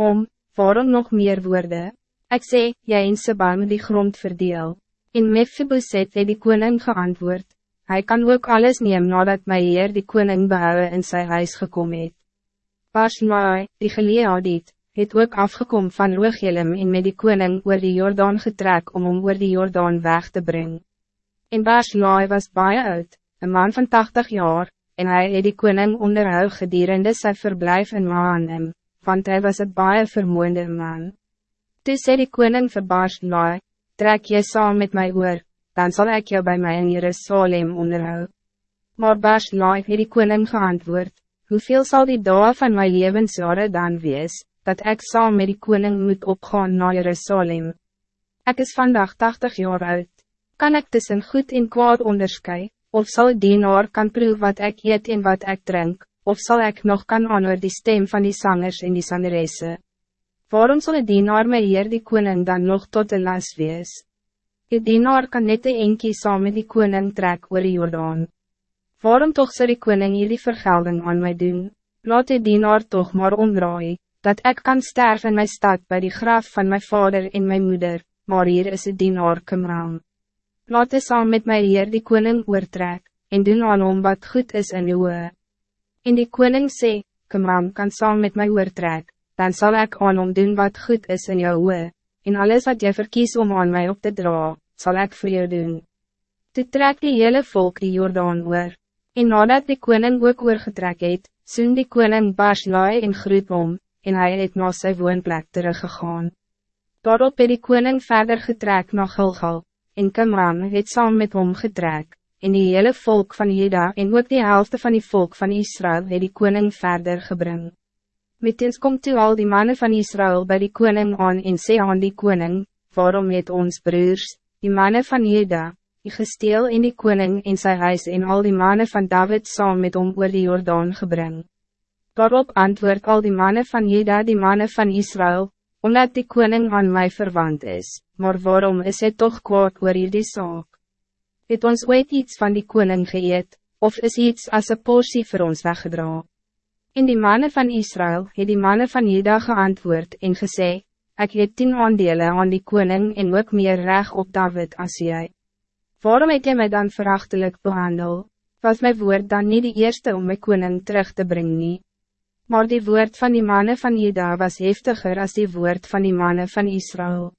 Om, waarom nog meer woorden? Ik zei, jij in Seba met die grond verdeel. In Mephiboset het die koning geantwoord, hij kan ook alles neem nadat my heer die koning behouwe in zijn huis gekomen het. Pasmaai, die geleaadiet, het ook afgekom van Roegelem en met die koning oor die Jordaan getrek om om oor die Jordaan weg te brengen. En Baslaai was baie oud, een man van 80 jaar, en hij het die koning onderhou gedurende sy verblijf in Maanem, want hij was een baie vermoeide man. Toe sê die koning vir Baslaai, trek jy saam met my oor, dan zal ik jou bij mij in Jerusalem onderhou. Maar Baslaai het die koning geantwoord, hoeveel zal die dag van mijn levensjare dan wees, dat ik saam met die koning moet opgaan naar Jerusalem. Ik is vandaag 80 jaar oud, kan ik tussen goed en kwaad onderscheiden? of zal die dienaar kan proeven wat ik eet en wat ik drink, of zal ik nog kan aanhoor die stem van die zangers en die zangeresse? Waarom zal die dienaar my hier die koning dan nog tot de las wees? Die dienaar kan net een enkie saam met die koning trek oor die Jordaan. Waarom toch zal die koning hier die vergelding aan mij doen? Laat die dienaar toch maar omdraai, dat ik kan sterven in mijn stad bij die graf van mijn vader en mijn moeder, maar hier is het dienaar Kimram. Laat eens saam met my Heer die koning oortrek, en doen aan hom wat goed is in jou oor. En die koning sê, Kamram kan saam met my oortrek, dan zal ik aan hom doen wat goed is in jou oor, en alles wat jy verkies om aan mij op te dra, zal ik voor jou doen. Toe trek die hele volk die Jordaan oor, en nadat die koning ook oorgetrek het, soen die koning Baslai en groet om, en hij het na sy woonplek teruggegaan. Daarop het die koning verder getrek na Gilgal, en Kamran het saam met hom getrek, en die hele volk van Juda en ook die helft van die volk van Israël het die koning verder gebring. Meteens komt toe al die mannen van Israël bij die koning aan en sê aan die koning, waarom het ons broers, die mannen van Juda, die gesteel in die koning en sy huis en al die mannen van David saam met hom oor die Jordaan gebring. Daarop antwoord al die mannen van Juda die mannen van Israël, omdat die koning aan mij verwant is, maar waarom is het toch kwaad oor die zaak? Het ons ooit iets van die koning geëet, of is iets als een portie voor ons weggedra? In die mannen van Israël het die mannen van Juda geantwoord en gesê, ik het tien aandelen aan die koning en ook meer recht op David als jij. Waarom het jy mij dan verachtelijk behandel? Was mijn woord dan niet de eerste om mijn koning terug te brengen? Maar die woord van die mannen van Juda was heftiger als die woord van die mannen van Israël.